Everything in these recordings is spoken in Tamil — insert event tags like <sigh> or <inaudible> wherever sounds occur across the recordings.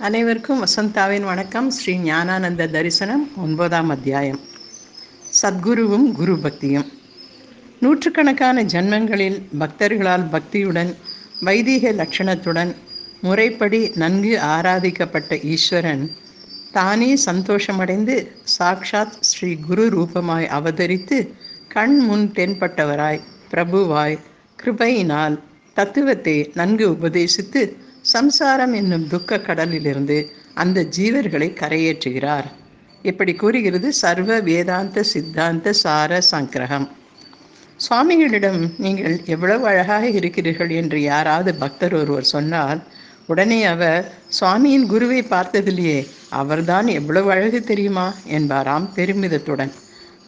அனைவருக்கும் வசந்தாவின் வணக்கம். ஸ்ரீ ஞானானந்த தரிசனம் ஒன்பதாம் அத்தியாயம். சத்குருவும் குரு பக்தியும். நூற்றுக்கணக்கான ஜன்மங்களில் பக்தர்களால் பக்தியுடன் வைதீக லட்சணத்துடன் முறைப்படி நன்கு ஆராதிக்கப்பட்ட ஈஸ்வரன் தானே சந்தோஷமடைந்து சாக்ஷாத் ஸ்ரீ குரு ரூபமாய் அவதரித்து கண் முன் தென்பட்டவராய் பிரபுவாய் கிருபையினால் தத்துவத்தை நன்கு உபதேசித்து சம்சாரம் என்னும் துக்க கடலிலிருந்து அந்த ஜீவர்களை கரையேற்றுகிறார். இப்படி கூறுகிறது சர்வ வேதாந்த சித்தாந்த சார சங்கிரகம். சுவாமிகளிடம் நீங்கள் எவ்வளவு அழகாக இருக்கிறீர்கள் என்று யாராவது பக்தர் ஒருவர் சொன்னால் உடனே அவர் சுவாமியின் குருவை பார்த்ததிலேயே அவர்தான் எவ்வளவு அழகு தெரியுமா? என்பாராம் பெருமிதத்துடன்.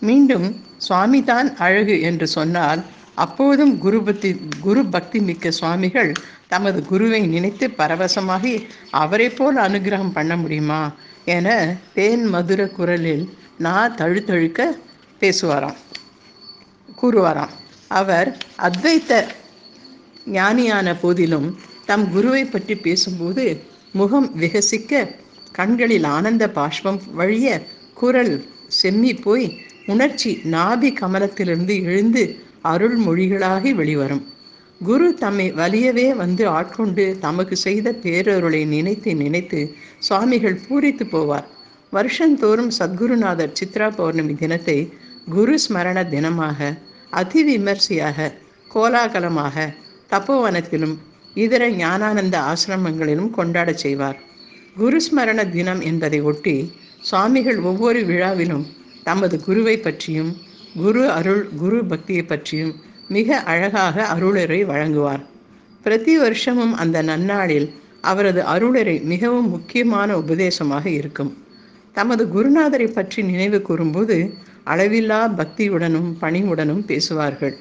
மீண்டும் சுவாமி தான் அழகு என்று சொன்னால் அப்போதும் குரு பக்தி குரு பக்தி மிக்க சுவாமிகள் தமது குருவை நினைத்து பரவசமாகி அவரை போல் அனுகிரகம் பண்ண முடியுமா என தேன் மதுர குரலில் நான் தழுத்தழுக்க பேசுவாராம் கூறுவாராம். அவர் அத்வைத்த ஞானியான போதிலும் தம் குருவை பற்றி பேசும்போது முகம் விகசிக்க கண்களில் ஆனந்த பாஷ்பம் வழிய குரல் செம்மி போய் உணர்ச்சி நாபி கமலத்திலிருந்து எழுந்து அருள்மொழிகளாகி வெளிவரும். குரு தம்மை வலியவே வந்து ஆட்கொண்டு தமக்கு செய்த பேரருளை நினைத்து நினைத்து சுவாமிகள் பூரித்து போவார். வருஷந்தோறும் சத்குருநாதர் சித்ரா பௌர்ணமி தினத்தை குரு ஸ்மரண தினமாக அதி விமர்சையாக கோலாகலமாக தப்போவனத்திலும் இதர ஞானானந்த ஆசிரமங்களிலும் கொண்டாடச் செய்வார். குரு ஸ்மரண தினம் என்பதை ஒட்டி சுவாமிகள் ஒவ்வொரு விழாவிலும் தமது குருவை பற்றியும் குரு அருள் குரு பக்தியை பற்றியும் மிக அழகாக அருளரை வழங்குவார். பிரதி வருஷமும் அந்த நன்னாளில் அவரது அருளரை மிகவும் முக்கியமான உபதேசமாக இருக்கும். தமது குருநாதரை பற்றி நினைவு கூறும்போது அளவில்லா பக்தியுடனும் பணிவுடனும் பேசுவார்கள்.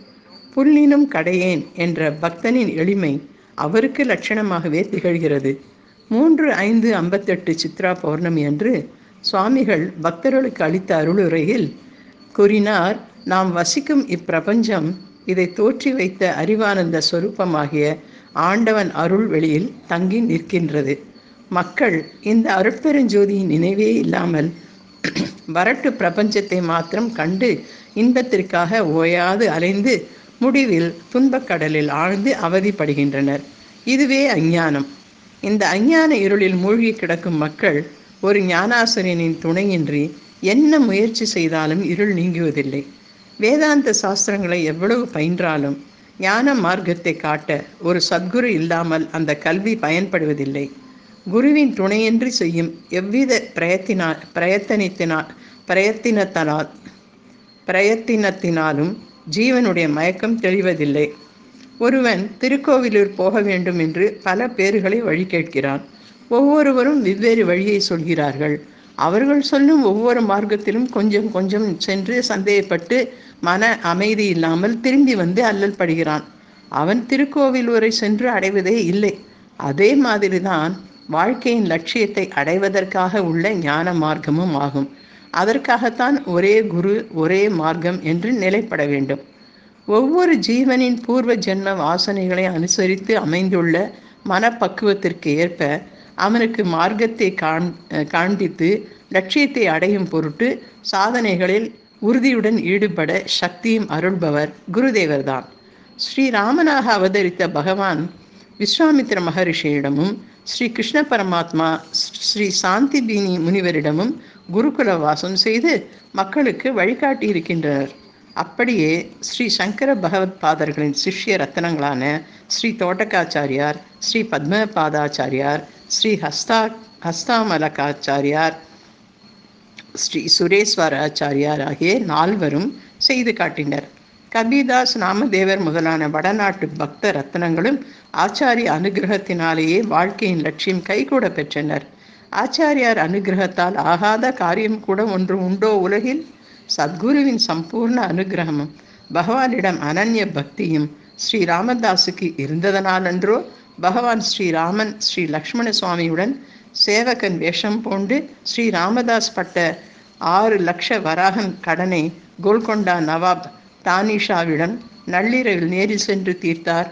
புல்லினும் கடையேன் என்ற பக்தனின் எளிமை அவருக்கு லட்சணமாகவே திகழ்கிறது. மூன்று ஐந்து ஐம்பத்தெட்டு சித்ரா பௌர்ணமி அன்று சுவாமிகள் பக்தர்களுக்கு அளித்த அருளுரையில் கூறினார் நாம் வசிக்கும் இப்பிரபஞ்சம் இதை தோற்றி வைத்த அறிவானந்த சொரூபமாகிய ஆண்டவன் அருள் வெளியில் தங்கி நிற்கின்றது. மக்கள் இந்த அருட்பெருஞ்சோதியின் நினைவே இல்லாமல் <clears throat> வரட்டு பிரபஞ்சத்தை மாத்திரம் கண்டு இன்பத்திற்காக ஓயாது அலைந்து முடிவில் துன்பக்கடலில் ஆழ்ந்து அவதிப்படுகின்றனர். இதுவே அஞ்ஞானம். இந்த அஞ்ஞான இருளில் மூழ்கி கிடக்கும் மக்கள் ஒரு ஞானாசிரியனின் துணையின்றி என்ன முயற்சி செய்தாலும் இருள் நீங்குவதில்லை. வேதாந்த சாஸ்திரங்களை எவ்வளவு பயின்றாலும் ஞான மார்க்கத்தை காட்ட ஒரு சத்குரு இல்லாமல் அந்த கல்வி பயன்படுவதில்லை. குருவின் துணையின்றி செய்யும் எவ்வித பிரயத்தினா பிரயத்தனத்தினால் பிரயத்தினத்தனால் பிரயத்தினத்தினாலும் ஜீவனுடைய மயக்கம் தெளிவதில்லை. ஒருவன் திருக்கோவிலூர் போக வேண்டும் என்று பல பேர்களை வழி கேட்கிறான் ஒவ்வொருவரும் வெவ்வேறு வழியை சொல்கிறார்கள். அவர்கள் சொல்லும் ஒவ்வொரு மார்க்கத்திலும் கொஞ்சம் கொஞ்சம் சென்று சந்தேகப்பட்டு மன அமைதி இல்லாமல் திரும்பி வந்து அல்லல் படுகிறான். அவன் திருக்கோவிலூரை சென்று அடைவதே இல்லை. அதே மாதிரிதான் வாழ்க்கையின் லட்சியத்தை அடைவதற்காக உள்ள ஞான மார்க்கமும் ஆகும். அதற்காகத்தான் ஒரே குரு ஒரே மார்க்கம் என்று நிலைப்பட வேண்டும். ஒவ்வொரு ஜீவனின் பூர்வ ஜென்ம வாசனைகளை அனுசரித்து அமைந்துள்ள மனப்பக்குவத்திற்கு ஏற்ப அவனுக்கு மார்க்கத்தை காண் காண்பித்து லட்சியத்தை அடையும் பொருட்டு சாதனைகளில் உறுதியுடன் ஈடுபட சக்தியும் அருள்பவர் குருதேவர்தான். ஸ்ரீராமனாக அவதரித்த பகவான் விஸ்வாமித்ர மகரிஷியிடமும் ஸ்ரீ கிருஷ்ண பரமாத்மா ஸ்ரீ சாந்தி பீனி முனிவரிடமும் குருகுல வாசம் செய்து மக்களுக்கு வழிகாட்டி இருக்கின்றனர் அப்படியே ஸ்ரீ சங்கர பகவத் பாதர்களின் சிஷ்ய ரத்தனங்களான ஸ்ரீ தோட்டக்காச்சாரியார் ஸ்ரீ பத்மபாதாச்சாரியார் ஸ்ரீ ஹஸ்தா ஹஸ்தாமலகாச்சாரியார் ஸ்ரீ சுரேஸ்வர ஆச்சாரியார் ஆகிய நால்வரும் செய்து காட்டினர். கபீதாஸ் நாமதேவர் முதலான வடநாட்டு பக்த ரத்னங்களும் ஆச்சாரிய அனுகிரகத்தினாலேயே வாழ்க்கையின் லட்சியம் கைகூட பெற்றனர். ஆச்சாரியார் அனுகிரகத்தால் ஆகாத காரியம் கூட ஒன்று உண்டோ உலகில்? சத்குருவின் சம்பூர்ண அனுகிரகமும் பகவானிடம் அனன்ய பக்தியும் ஸ்ரீ ராமதாஸுக்கு இருந்ததனாலன்றோ பகவான் ஸ்ரீராமன் ஸ்ரீ லக்ஷ்மண சுவாமியுடன் சேவகன் வேஷம் பூண்டு ஸ்ரீ ராமதாஸ் பட்ட ஆறு லட்ச வராகன் கடனை கோல்கொண்டா நவாப் தானிஷாவிடம் நள்ளிரவில் நேரில் சென்று தீர்த்தார்.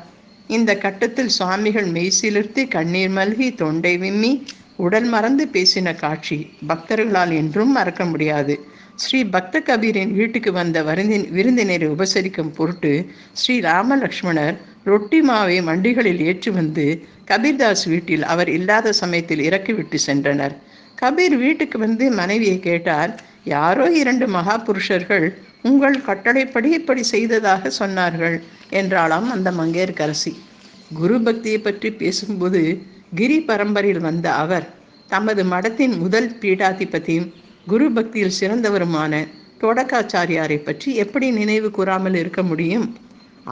இந்த கட்டத்தில் சுவாமிகள் மெய்சிலிர்த்தி கண்ணீர் மல்கி தொண்டை விம்மி உடல் மறந்து பேசின காட்சி பக்தர்களால் என்றும் மறக்க முடியாது. ஸ்ரீ பக்த கபீரின் வீட்டுக்கு வந்த வருந்தின் விருந்தினரை உபசரிக்கும் பொருட்டு ஸ்ரீ ராமலக்ஷ்மணர் ரொட்டி மாவை மண்டிகளில் ஏற்றி வந்து கபீர்தாஸ் வீட்டில் அவர் இல்லாத சமயத்தில் இறக்கிவிட்டு சென்றனர். கபீர் வீட்டுக்கு வந்து மனைவியை கேட்டார் யாரோ இரண்டு மகா புருஷர்கள் உங்கள் கட்டளைப்படி இப்படி செய்ததாக சொன்னார்கள் என்றாளாம் அந்த மங்கையர்கரசி குரு பக்தியை பற்றி பேசும்போது கிரி பரம்பரையில் வந்த அவர் தமது மடத்தின் முதல் பீடாதிபதியும் குரு பக்தியில் சிறந்தவருமான தொடக்காச்சாரியாரை பற்றி எப்படி நினைவு கூறாமல் இருக்க முடியும்?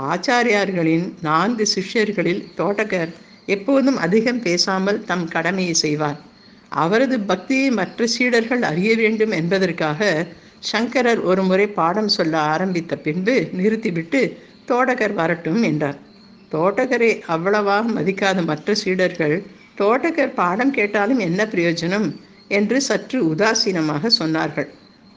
ஆச்சாரியார்களின் நான்கு சிஷ்யர்களில் தோட்டகர் எப்போதும் அதிகம் பேசாமல் தம் கடமையை செய்வார். அவரது பக்தியை மற்ற சீடர்கள் அறிய வேண்டும் என்பதற்காக சங்கரர் ஒரு முறை பாடம் சொல்ல ஆரம்பித்த பின்பு நிறுத்திவிட்டு தோடகர் வரட்டும் என்றார். தோட்டகரை அவ்வளவாக மதிக்காத மற்ற சீடர்கள் தோட்டகர் பாடம் கேட்டாலும் என்ன பிரயோஜனம்? என்று சற்று உதாசீனமாக சொன்னார்கள்.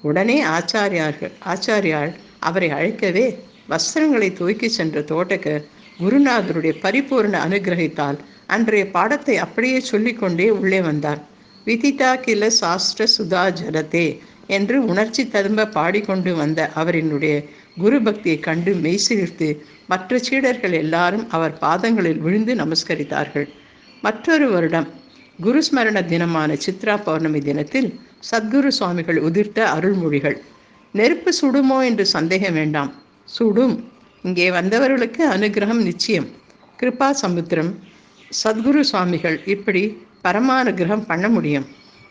உடனே ஆச்சாரியார்கள் ஆச்சாரியால் அவரை அழைக்கவே வஸ்திரங்களை துவக்கி சென்ற தோட்டகர் குருநாதருடைய பரிபூர்ண அனுகிரகித்தால் அன்றைய பாடத்தை அப்படியே சொல்லிக்கொண்டே உள்ளே வந்தார். விதிதா கில சாஸ்திர சுதா ஜலதே என்று உணர்ச்சி ததும்ப பாடிக்கொண்டு வந்த அவரினுடைய குரு பக்தியை கண்டு மெய்சிலிர்த்து மற்ற சீடர்கள் எல்லாரும் அவர் பாதங்களில் விழுந்து நமஸ்கரித்தார்கள். மற்றொரு வருடம் குருஸ்மரண தினமான சித்ரா பௌர்ணமி தினத்தில் சத்குரு சுவாமிகள் உதிர்த்த அருள்மொழிகள். நெருப்பு சுடுமோ என்று சந்தேகம் வேண்டாம். சுடும். இங்கே வந்தவர்களுக்கு அனுகிரகம் நிச்சயம். கிருபா சமுத்திரம். சத்குரு சுவாமிகள் இப்படி பரமானுகிரகம் பண்ண முடியும்.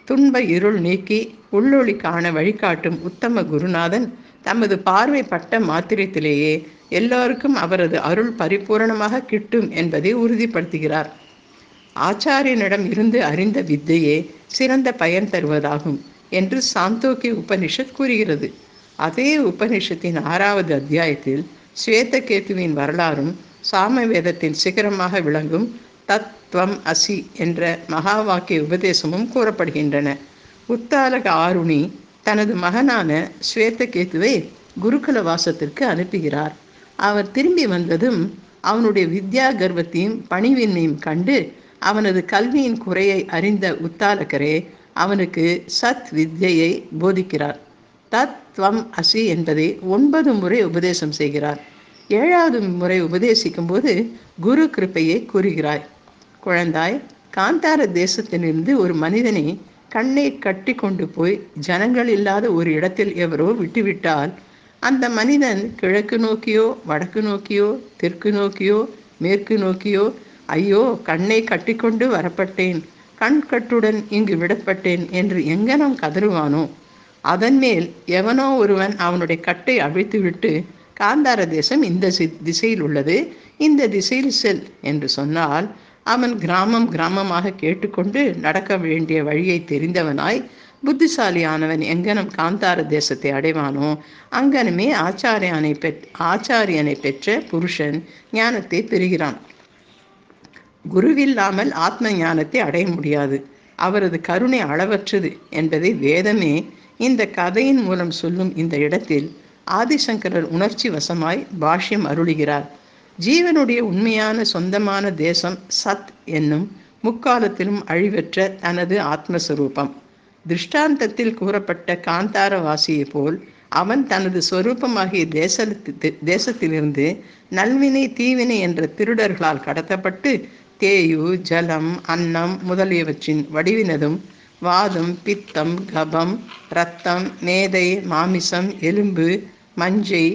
துன்ப இருள் நீக்கி உள்ளொளி காண வழிகாட்டும் உத்தம குருநாதன் தமது பார்வை பட்ட மாத்திரத்திலேயே எல்லோருக்கும் அவரது அருள் பரிபூரணமாக கிட்டும் என்பதை உறுதிப்படுத்துகிறார். ஆச்சாரியனிடம் இருந்து அறிந்த வித்தையே சிறந்த பயன் தருவதாகும் என்று சாந்தோக்கி உபனிஷத் கூறுகிறது. அதே உபனிஷத்தின் ஆறாவது அத்தியாயத்தில் ஸ்வேதகேத்துவின் வரலாறும் சாமவேதத்தின் சிகரமாக விளங்கும் தத்வம் அசி என்ற மகா வாக்கிய உபதேசமும் கூறப்படுகின்றன. உத்தாலக ஆருணி தனது மகனான ஸ்வேதகேத்துவை குருகுல வாசத்திற்கு அனுப்புகிறார். அவர் திரும்பி வந்ததும் அவனுடைய வித்யா கர்வத்தையும் பணிவின்மையும் கண்டு அவனது கல்வியின் குறையை அறிந்த உத்தாலகரே அவனுக்கு சத் வித்யை போதிக்கிறார். தத்வம் அசி என்பதை ஒன்பது முறை உபதேசம் செய்கிறார். ஏழாவது முறை உபதேசிக்கும் போது குரு கிருப்பையை கூறுகிறாய். குழந்தாய் காந்தார தேசத்திலிருந்து ஒரு மனிதனை கண்ணை கட்டி கொண்டு போய் ஜனங்கள் இல்லாத ஒரு இடத்தில் எவரோ விட்டுவிட்டால் அந்த மனிதன் கிழக்கு நோக்கியோ வடக்கு நோக்கியோ தெற்கு நோக்கியோ மேற்கு நோக்கியோ ஐயோ கண்ணை கட்டிக்கொண்டு வரப்பட்டேன் கண் கட்டுடன் இங்கு விடப்பட்டேன் என்று எங்கனம் கதறுவானோ? அதன் மேல் எவனோ ஒருவன் அவனுடைய கட்டை அவிழ்த்துவிட்டு காந்தார தேசம் இந்த திசையில் உள்ளது இந்த திசையில் செல் என்று சொன்னால் அவன் கிராமம் கிராமமாக கேட்டுக்கொண்டு நடக்க வேண்டிய வழியை தெரிந்தவனாய் புத்திசாலியானவன் எங்கனம் காந்தார தேசத்தை அடைவானோ அங்கனமே ஆச்சாரியானை பெற் ஆச்சாரியனை பெற்ற புருஷன் ஞானத்தை பெறுகிறான். குருவில்லாமல் ஆத்ம ஞானத்தை அடைய முடியாது. அவரது கருணை அளவற்றது என்பதை வேதமே இந்த கதையின் மூலம் சொல்லும் இந்த இடத்தில் ஆதிசங்கரர் உணர்ச்சி வசமாய் பாஷ்யம் அருளுகிறார். ஜீவனுடைய உண்மையான சொந்தமான தேசம் சத் என்னும் முக்காலத்திலும் அழிவற்ற தனது ஆத்மஸ்வரூபம். திருஷ்டாந்தத்தில் கூறப்பட்ட காந்தாரவாசியை போல் அவன் தனது சொரூபமாகிய தேசத்து தேசத்திலிருந்து நல்வினை தீவினை என்ற திருடர்களால் கடத்தப்பட்டு தேயு ஜலம் அன்னம் முதலியவற்றின் வடிவினதும் வாதம் பித்தம் கபம் இரத்தம் மேதை மாமிசம் எலும்பு மஞ்சை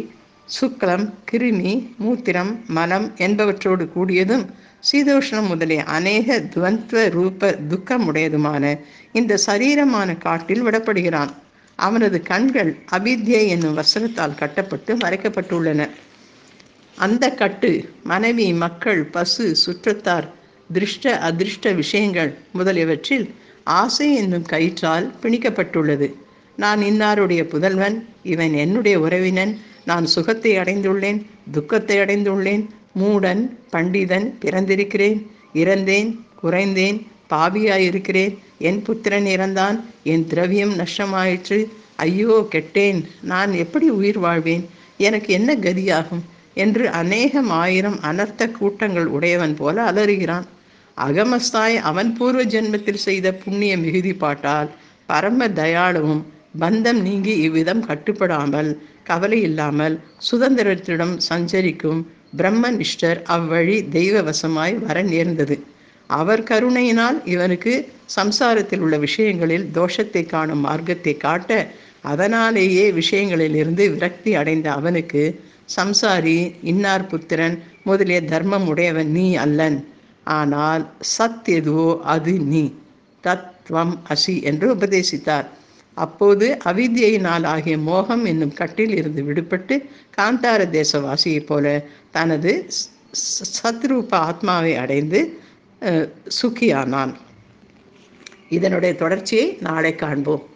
சுக்லம் கிருமி மூத்திரம் மலம் என்பவற்றோடு கூடியதும் சீதோஷ்ணம் முதலிய அநேக துவந்த்வ ரூப துக்கமுடையதுமான இந்த சரீரமான காட்டில் விடப்படுகிறான். அவனது கண்கள் அபித்யை என்னும் வஸ்திரத்தால் கட்டப்பட்டு மறைக்கப்பட்டுள்ளன. அந்த கட்டு மனைவி மக்கள் பசு சுற்றத்தார் திருஷ்ட அதிர்ஷ்ட விஷயங்கள் முதலியவற்றில் ஆசை என்னும் கயிற்றால் பிணிக்கப்பட்டுள்ளது. நான் இன்னாருடைய புதல்வன் இவன் என்னுடைய உறவினன் நான் சுகத்தை அடைந்துள்ளேன் துக்கத்தை அடைந்துள்ளேன் மூடன் பண்டிதன் பிறந்திருக்கிறேன் இறந்தேன் குறைந்தேன் பாவியாயிருக்கிறேன் என் புத்திரன் இறந்தான் என் திரவியம் நஷ்டமாயிற்று ஐயோ கெட்டேன் நான் எப்படி உயிர் வாழ்வேன் எனக்கு என்ன கதியாகும் என்று அநேகம் ஆயிரம் அனர்த்த கூட்டங்கள் உடையவன் போல அலறுகிறான். அகமஸ்தாய் அவன் பூர்வ ஜென்மத்தில் செய்த புண்ணிய மிகுதி பாட்டால் பரம தயாளுவும் பந்தம் நீங்கி இவ்விதம் கட்டுப்படாமல் கவலை இல்லாமல் சுதந்திரத்திடம் சஞ்சரிக்கும் பிரம்மனிஷ்டர் அவ்வழி தெய்வ வசமாய் வர நேர்ந்தது. அவர் கருணையினால் இவனுக்கு சம்சாரத்தில் உள்ள விஷயங்களில் தோஷத்தை காணும் மார்க்கத்தை காட்ட அதனாலேயே விஷயங்களிலிருந்து விரக்தி அடைந்த அவனுக்கு சம்சாரி இன்னார் புத்திரன் முதலிய தர்மம் உடையவன் நீ அல்லன். ஆனால் சத் எதுவோ அது நீ. தத்வம் அசி என்று உபதேசித்தார். அப்போது அவித்தியினால் ஆகிய மோகம் என்னும் கட்டில் இருந்து விடுபட்டு காந்தார தேசவாசியைப் போல தனது சத்ரூப ஆத்மாவை அடைந்து சுக்கியானான் இதனுடைய தொடர்ச்சியை நாளை காண்போம்.